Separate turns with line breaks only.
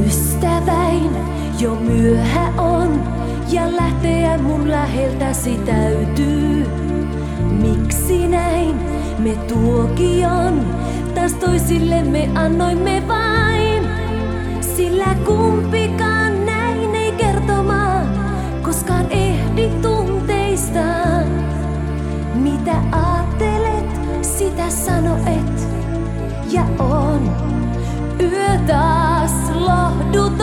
Ystäväin, jo myöhä on ja lähteä mun läheltäsi täytyy. Miksi näin me tuokion taas toisillemme annoimme vain? Sillä kumpikaan näin ei kertomaan, koskaan ehdi tunteistaan. Mitä ajattelet, sitä sanoet ja on yö taas lohduta.